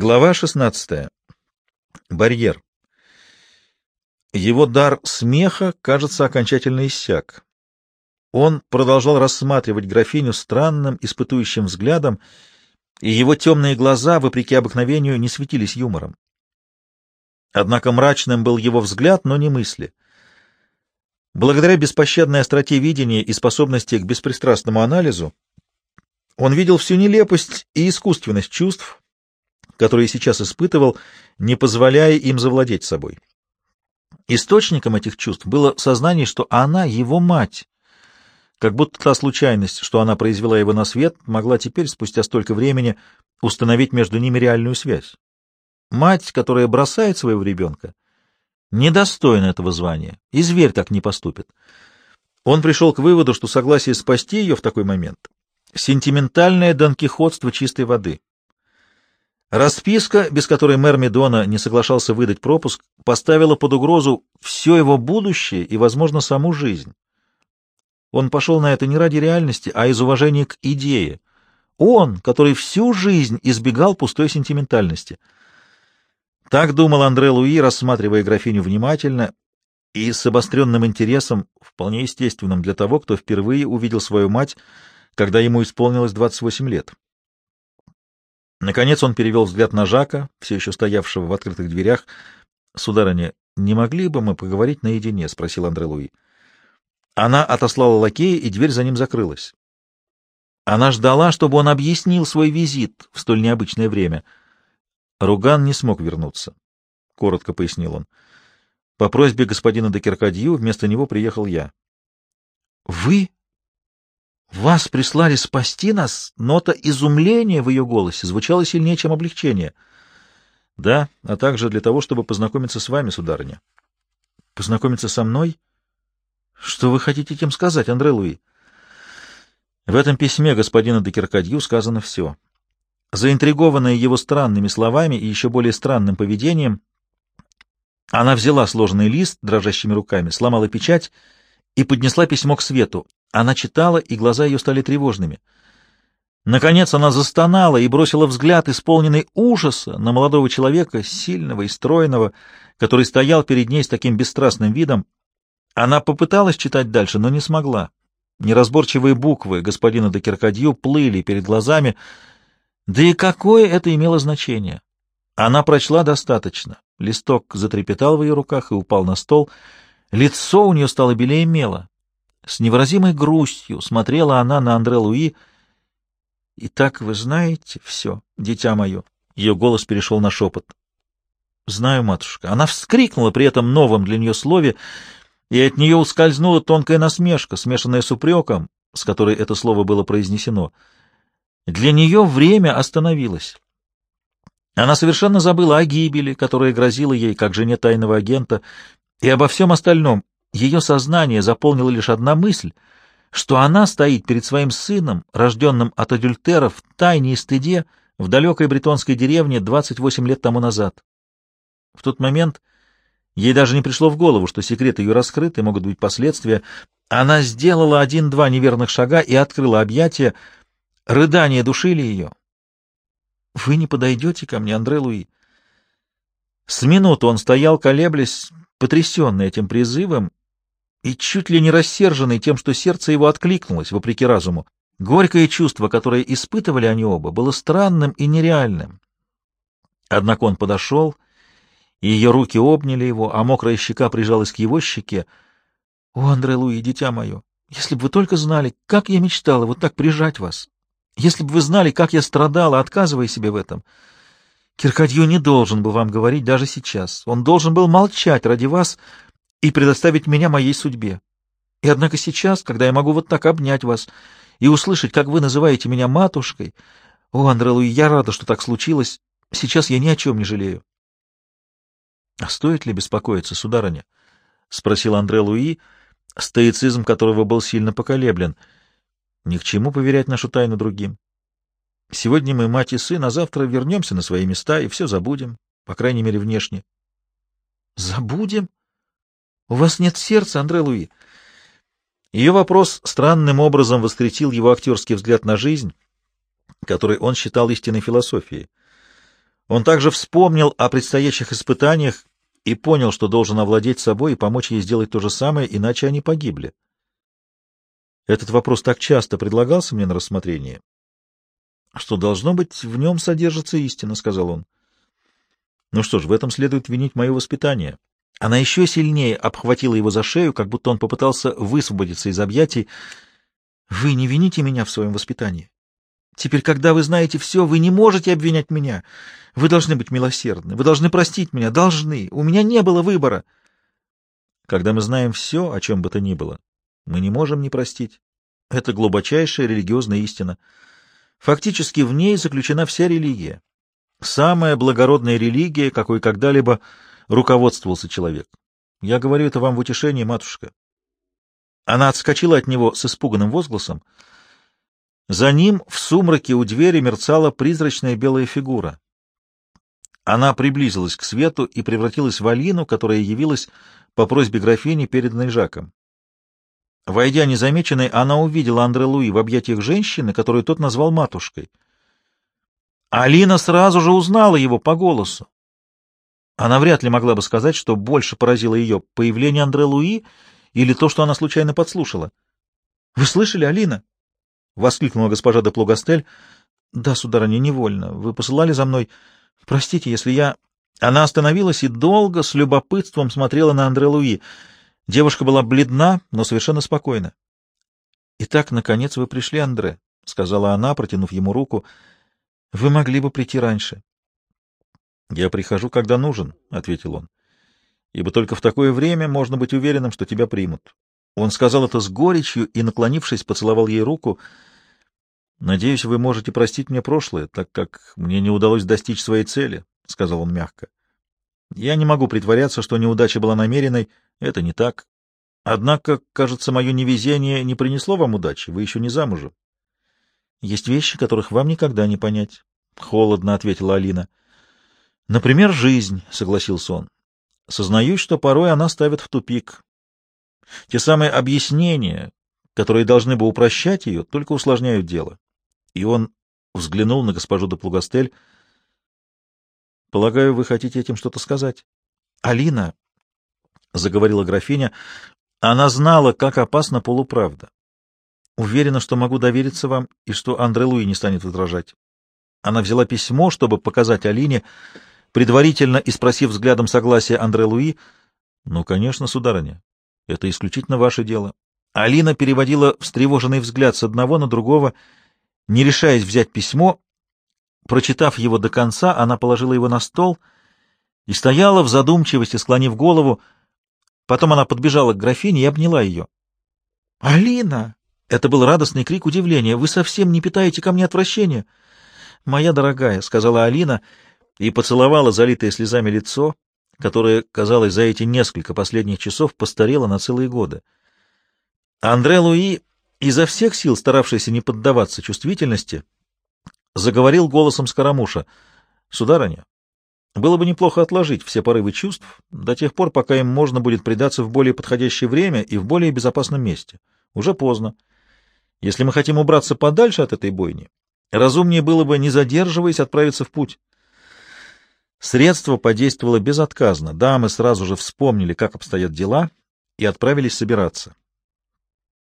Глава 16. Барьер. Его дар смеха, кажется, окончательно иссяк. Он продолжал рассматривать графиню странным, испытующим взглядом, и его темные глаза, вопреки обыкновению, не светились юмором. Однако мрачным был его взгляд, но не мысли. Благодаря беспощадной остроте видения и способности к беспристрастному анализу, он видел всю нелепость и искусственность чувств, которые сейчас испытывал, не позволяя им завладеть собой. Источником этих чувств было сознание, что она его мать, как будто та случайность, что она произвела его на свет, могла теперь, спустя столько времени, установить между ними реальную связь. Мать, которая бросает своего ребенка, недостойна этого звания, и зверь так не поступит. Он пришел к выводу, что согласие спасти ее в такой момент — сентиментальное донкихотство чистой воды. Расписка, без которой мэр Медона не соглашался выдать пропуск, поставила под угрозу все его будущее и, возможно, саму жизнь. Он пошел на это не ради реальности, а из уважения к идее. Он, который всю жизнь избегал пустой сентиментальности. Так думал Андре Луи, рассматривая графиню внимательно и с обостренным интересом, вполне естественным для того, кто впервые увидел свою мать, когда ему исполнилось 28 лет. Наконец он перевел взгляд на Жака, все еще стоявшего в открытых дверях. — Сударыня, не могли бы мы поговорить наедине? — спросил Андре Луи. Она отослала лакея, и дверь за ним закрылась. Она ждала, чтобы он объяснил свой визит в столь необычное время. Руган не смог вернуться, — коротко пояснил он. По просьбе господина де Киркадью вместо него приехал я. — Вы «Вас прислали спасти нас?» Нота изумления в ее голосе звучала сильнее, чем облегчение. «Да, а также для того, чтобы познакомиться с вами, сударыня». «Познакомиться со мной? Что вы хотите этим сказать, Андре Луи?» В этом письме господина де Киркадью сказано все. Заинтригованная его странными словами и еще более странным поведением, она взяла сложенный лист дрожащими руками, сломала печать и поднесла письмо к свету. Она читала, и глаза ее стали тревожными. Наконец она застонала и бросила взгляд, исполненный ужаса, на молодого человека, сильного и стройного, который стоял перед ней с таким бесстрастным видом. Она попыталась читать дальше, но не смогла. Неразборчивые буквы господина де Киркадью плыли перед глазами. Да и какое это имело значение? Она прочла достаточно. Листок затрепетал в ее руках и упал на стол. Лицо у нее стало белее мела. С невыразимой грустью смотрела она на Андре Луи. «И так вы знаете все, дитя мое?» Ее голос перешел на шепот. «Знаю, матушка». Она вскрикнула при этом новом для нее слове, и от нее ускользнула тонкая насмешка, смешанная с упреком, с которой это слово было произнесено. Для нее время остановилось. Она совершенно забыла о гибели, которая грозила ей, как жене тайного агента, и обо всем остальном, ее сознание заполнила лишь одна мысль, что она стоит перед своим сыном, рожденным от адюльтеров, в тайне и стыде, в далекой бретонской деревне 28 лет тому назад. В тот момент ей даже не пришло в голову, что секрет ее раскрыт и могут быть последствия. Она сделала один-два неверных шага и открыла объятия. Рыдания душили ее. «Вы не подойдете ко мне, Андре Луи?» С минуту он стоял, колеблясь, потрясенный этим призывом, и чуть ли не рассерженный тем, что сердце его откликнулось, вопреки разуму. Горькое чувство, которое испытывали они оба, было странным и нереальным. Однако он подошел, и ее руки обняли его, а мокрая щека прижалась к его щеке. — О, Андре Луи, дитя мое, если бы вы только знали, как я мечтала вот так прижать вас! Если бы вы знали, как я страдала, отказывая себе в этом! Киркадью не должен был вам говорить даже сейчас. Он должен был молчать ради вас — и предоставить меня моей судьбе. И однако сейчас, когда я могу вот так обнять вас и услышать, как вы называете меня матушкой, о, Андре Луи, я рада, что так случилось. Сейчас я ни о чем не жалею. — А стоит ли беспокоиться, сударыня? — спросил Андре Луи, стоицизм которого был сильно поколеблен. — Ни к чему поверять нашу тайну другим. Сегодня мы мать и сын, а завтра вернемся на свои места и все забудем, по крайней мере, внешне. — Забудем? У вас нет сердца, Андре Луи. Ее вопрос странным образом воскресил его актерский взгляд на жизнь, который он считал истинной философией. Он также вспомнил о предстоящих испытаниях и понял, что должен овладеть собой и помочь ей сделать то же самое, иначе они погибли. Этот вопрос так часто предлагался мне на рассмотрение, что, должно быть, в нем содержится истина, — сказал он. Ну что ж, в этом следует винить мое воспитание. Она еще сильнее обхватила его за шею, как будто он попытался высвободиться из объятий. Вы не вините меня в своем воспитании. Теперь, когда вы знаете все, вы не можете обвинять меня. Вы должны быть милосердны, вы должны простить меня, должны. У меня не было выбора. Когда мы знаем все, о чем бы то ни было, мы не можем не простить. Это глубочайшая религиозная истина. Фактически в ней заключена вся религия. Самая благородная религия, какой когда-либо руководствовался человек. Я говорю это вам в утешении, матушка. Она отскочила от него с испуганным возгласом. За ним в сумраке у двери мерцала призрачная белая фигура. Она приблизилась к свету и превратилась в Алину, которая явилась по просьбе графини, переданной Жаком. Войдя незамеченной, она увидела Андре Луи в объятиях женщины, которую тот назвал матушкой. Алина сразу же узнала его по голосу. Она вряд ли могла бы сказать, что больше поразило ее появление Андре Луи или то, что она случайно подслушала. — Вы слышали, Алина? — воскликнула госпожа де Плугастель. — Да, сударыня, невольно. Вы посылали за мной. Простите, если я... Она остановилась и долго с любопытством смотрела на Андре Луи. Девушка была бледна, но совершенно спокойна. — Итак, наконец вы пришли, Андре, — сказала она, протянув ему руку. — Вы могли бы прийти раньше. — Я прихожу, когда нужен, — ответил он, — ибо только в такое время можно быть уверенным, что тебя примут. Он сказал это с горечью и, наклонившись, поцеловал ей руку. — Надеюсь, вы можете простить мне прошлое, так как мне не удалось достичь своей цели, — сказал он мягко. — Я не могу притворяться, что неудача была намеренной, — это не так. Однако, кажется, мое невезение не принесло вам удачи, вы еще не замужем. — Есть вещи, которых вам никогда не понять, — холодно ответила Алина. — Например, жизнь, — согласился он. — Сознаюсь, что порой она ставит в тупик. Те самые объяснения, которые должны бы упрощать ее, только усложняют дело. И он взглянул на госпожу де Плугастель. — Полагаю, вы хотите этим что-то сказать? — Алина, — заговорила графиня. Она знала, как опасна полуправда. Уверена, что могу довериться вам и что Андре Луи не станет возражать. Она взяла письмо, чтобы показать Алине, предварительно и спросив взглядом согласия Андре Луи. — Ну, конечно, сударыня, это исключительно ваше дело. Алина переводила встревоженный взгляд с одного на другого, не решаясь взять письмо. Прочитав его до конца, она положила его на стол и стояла в задумчивости, склонив голову, — Потом она подбежала к графине и обняла ее. «Алина!» — это был радостный крик удивления. «Вы совсем не питаете ко мне отвращения?» «Моя дорогая», — сказала Алина и поцеловала залитое слезами лицо, которое, казалось, за эти несколько последних часов постарело на целые годы. Андре Луи, изо всех сил старавшийся не поддаваться чувствительности, заговорил голосом Скоромуша. «Сударыня, было бы неплохо отложить все порывы чувств до тех пор, пока им можно будет предаться в более подходящее время и в более безопасном месте. Уже поздно. Если мы хотим убраться подальше от этой бойни, разумнее было бы, не задерживаясь, отправиться в путь. Средство подействовало безотказно. Дамы сразу же вспомнили, как обстоят дела, и отправились собираться.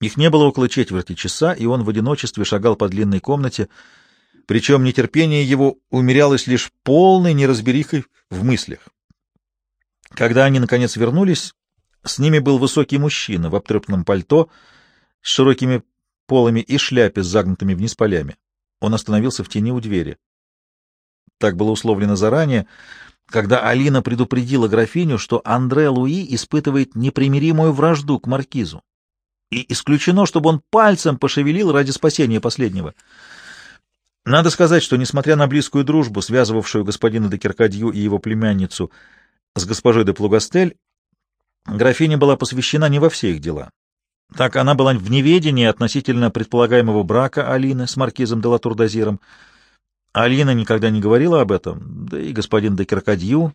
Их не было около четверти часа, и он в одиночестве шагал по длинной комнате, причем нетерпение его умерялось лишь полной неразберихой в мыслях. Когда они, наконец, вернулись, с ними был высокий мужчина в обтрепанном пальто с широкими полами и шляпе с загнутыми вниз полями. Он остановился в тени у двери. Так было условлено заранее, когда Алина предупредила графиню, что Андре Луи испытывает непримиримую вражду к маркизу. И исключено, чтобы он пальцем пошевелил ради спасения последнего — надо сказать, что, несмотря на близкую дружбу, связывавшую господина де Киркадью и его племянницу с госпожой де Плугастель, графиня была посвящена не во все их дела. Так она была в неведении относительно предполагаемого брака Алины с маркизом де Латурдазиром. Алина никогда не говорила об этом, да и господин де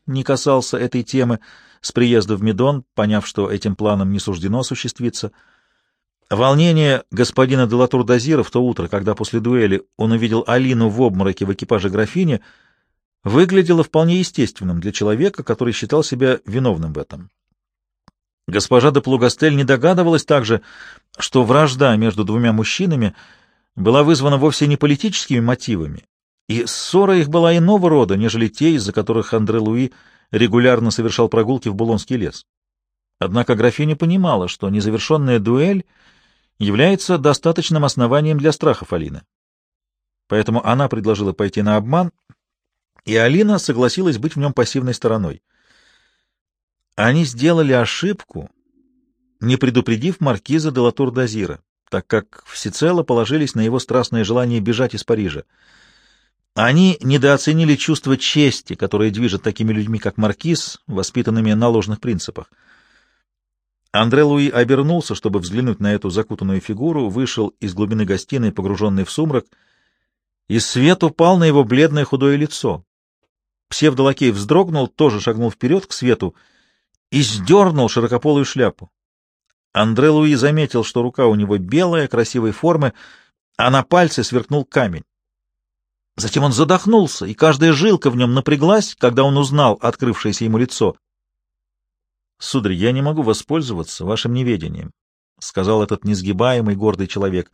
не касался этой темы с приезда в Медон, поняв, что этим планом не суждено осуществиться — Волнение господина Делатур-Дазира в то утро, когда после дуэли он увидел Алину в обмороке в экипаже графини, выглядело вполне естественным для человека, который считал себя виновным в этом. Госпожа де Плугастель не догадывалась также, что вражда между двумя мужчинами была вызвана вовсе не политическими мотивами, и ссора их была иного рода, нежели те, из-за которых Андре Луи регулярно совершал прогулки в Булонский лес. Однако графиня понимала, что незавершенная дуэль является достаточным основанием для страхов Алины. Поэтому она предложила пойти на обман, и Алина согласилась быть в нем пассивной стороной. Они сделали ошибку, не предупредив маркиза де Латур-Дазира, так как всецело положились на его страстное желание бежать из Парижа. Они недооценили чувство чести, которое движет такими людьми, как маркиз, воспитанными на ложных принципах. Андре Луи обернулся, чтобы взглянуть на эту закутанную фигуру, вышел из глубины гостиной, погруженный в сумрак, и свет упал на его бледное худое лицо. Псевдолакей вздрогнул, тоже шагнул вперед к свету и сдернул широкополую шляпу. Андре Луи заметил, что рука у него белая, красивой формы, а на пальце сверкнул камень. Затем он задохнулся, и каждая жилка в нем напряглась, когда он узнал открывшееся ему лицо. — Сударь, я не могу воспользоваться вашим неведением, — сказал этот несгибаемый гордый человек.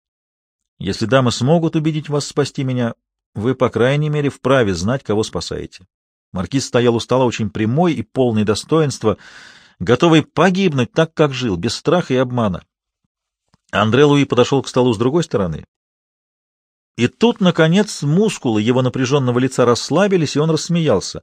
— Если дамы смогут убедить вас спасти меня, вы, по крайней мере, вправе знать, кого спасаете. Маркиз стоял у стола очень прямой и полный достоинства, готовый погибнуть так, как жил, без страха и обмана. Андре Луи подошел к столу с другой стороны, и тут, наконец, мускулы его напряженного лица расслабились, и он рассмеялся.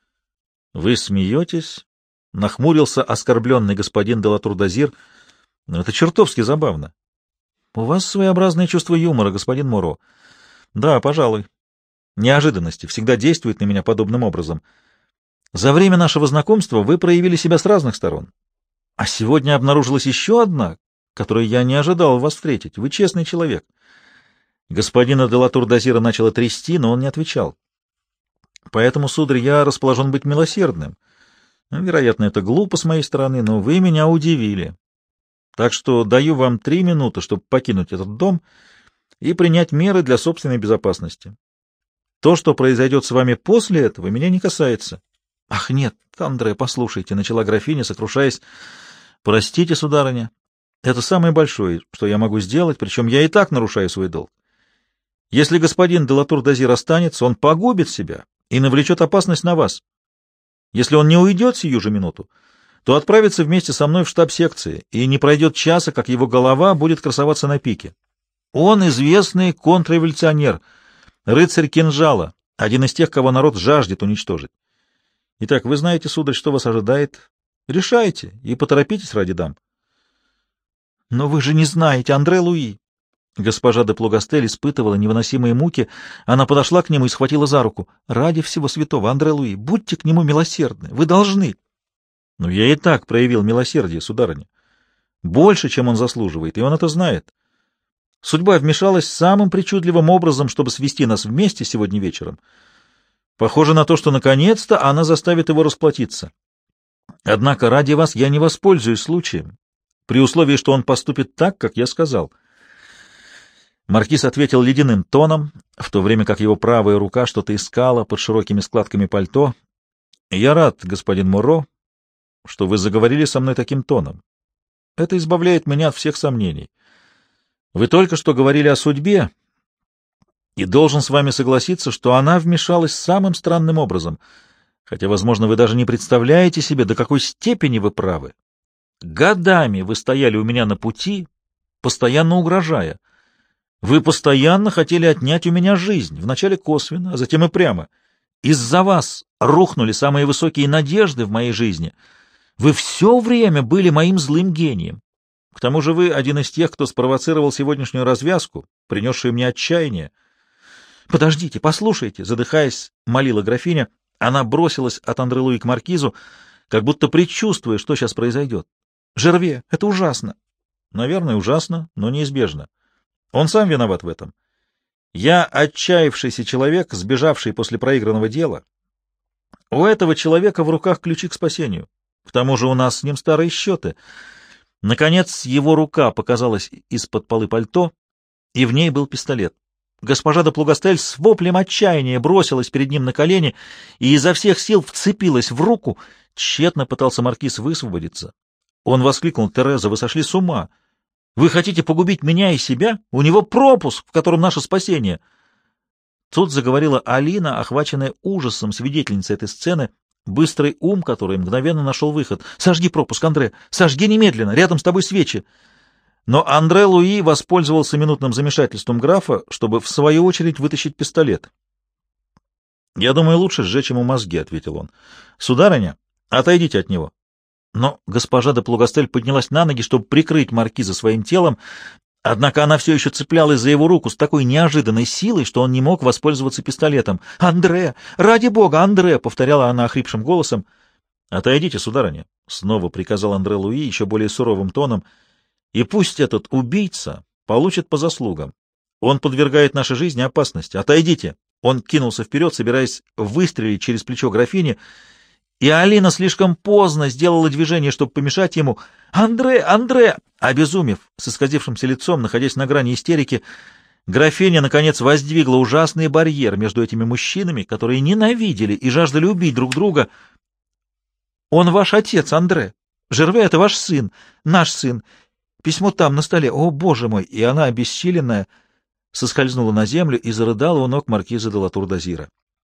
— Вы смеетесь? — нахмурился оскорбленный господин Делатурдазир. — Но это чертовски забавно. — У вас своеобразное чувство юмора, господин Моро. — Да, пожалуй. Неожиданности всегда действуют на меня подобным образом. За время нашего знакомства вы проявили себя с разных сторон. А сегодня обнаружилась еще одна, которую я не ожидал вас встретить. Вы честный человек. — Господина Делатур Дозира начало трясти, но он не отвечал. Поэтому, сударь, я расположен быть милосердным. Ну, вероятно, это глупо с моей стороны, но вы меня удивили. Так что даю вам три минуты, чтобы покинуть этот дом и принять меры для собственной безопасности. То, что произойдет с вами после этого, меня не касается. — Ах, нет, Андре, послушайте, — начала графиня, сокрушаясь. — Простите, сударыня, это самое большое, что я могу сделать, причем я и так нарушаю свой долг. Если господин Делатур-Дазир останется, он погубит себя и навлечет опасность на вас. Если он не уйдет сию же минуту, то отправится вместе со мной в штаб секции, и не пройдет часа, как его голова будет красоваться на пике. Он известный контрреволюционер, рыцарь кинжала, один из тех, кого народ жаждет уничтожить. Итак, вы знаете, сударь, что вас ожидает. Решайте и поторопитесь ради дам. — Но вы же не знаете, Андре Луи, Госпожа де Плугастель испытывала невыносимые муки. Она подошла к нему и схватила за руку. — Ради всего святого, Андре Луи, будьте к нему милосердны. Вы должны. — Ну, я и так проявил милосердие, сударыня. Больше, чем он заслуживает, и он это знает. Судьба вмешалась самым причудливым образом, чтобы свести нас вместе сегодня вечером. Похоже на то, что наконец-то она заставит его расплатиться. Однако ради вас я не воспользуюсь случаем, при условии, что он поступит так, как я сказал. — Маркиз ответил ледяным тоном, в то время как его правая рука что-то искала под широкими складками пальто. — Я рад, господин Муро, что вы заговорили со мной таким тоном. Это избавляет меня от всех сомнений. Вы только что говорили о судьбе, и должен с вами согласиться, что она вмешалась самым странным образом, хотя, возможно, вы даже не представляете себе, до какой степени вы правы. Годами вы стояли у меня на пути, постоянно угрожая. Вы постоянно хотели отнять у меня жизнь, вначале косвенно, а затем и прямо. Из-за вас рухнули самые высокие надежды в моей жизни. Вы все время были моим злым гением. К тому же вы один из тех, кто спровоцировал сегодняшнюю развязку, принесшую мне отчаяние. — Подождите, послушайте, — задыхаясь, молила графиня. Она бросилась от Андрелуи к маркизу, как будто предчувствуя, что сейчас произойдет. — Жерве, это ужасно. — Наверное, ужасно, но неизбежно. Он сам виноват в этом. Я отчаявшийся человек, сбежавший после проигранного дела. У этого человека в руках ключи к спасению. К тому же у нас с ним старые счеты. Наконец его рука показалась из-под полы пальто, и в ней был пистолет. Госпожа де Плугастель с воплем отчаяния бросилась перед ним на колени и изо всех сил вцепилась в руку. Тщетно пытался маркиз высвободиться. Он воскликнул, «Тереза, вы сошли с ума! Вы хотите погубить меня и себя? У него пропуск, в котором наше спасение!» Тут заговорила Алина, охваченная ужасом свидетельница этой сцены, быстрый ум, который мгновенно нашел выход. «Сожги пропуск, Андре! Сожги немедленно! Рядом с тобой свечи!» Но Андре Луи воспользовался минутным замешательством графа, чтобы в свою очередь вытащить пистолет. «Я думаю, лучше сжечь ему мозги», — ответил он. «Сударыня, отойдите от него». Но госпожа де Плугастель поднялась на ноги, чтобы прикрыть маркиза своим телом, однако она все еще цеплялась за его руку с такой неожиданной силой, что он не мог воспользоваться пистолетом. «Андре! Ради бога, Андре!» — повторяла она охрипшим голосом. «Отойдите, сударыня», — снова приказал Андре Луи еще более суровым тоном — и пусть этот убийца получит по заслугам. Он подвергает нашей жизни опасности. Отойдите!» Он кинулся вперед, собираясь выстрелить через плечо графини, и Алина слишком поздно сделала движение, чтобы помешать ему. «Андре! Андре!» Обезумев, с исказившимся лицом, находясь на грани истерики, графиня, наконец, воздвигла ужасный барьер между этими мужчинами, которые ненавидели и жаждали убить друг друга. «Он ваш отец, Андре! Жерве — это ваш сын, наш сын, Письмо там, на столе. О, боже мой! И она, обессиленная, соскользнула на землю и зарыдала у ног маркиза де Латур-Дазира.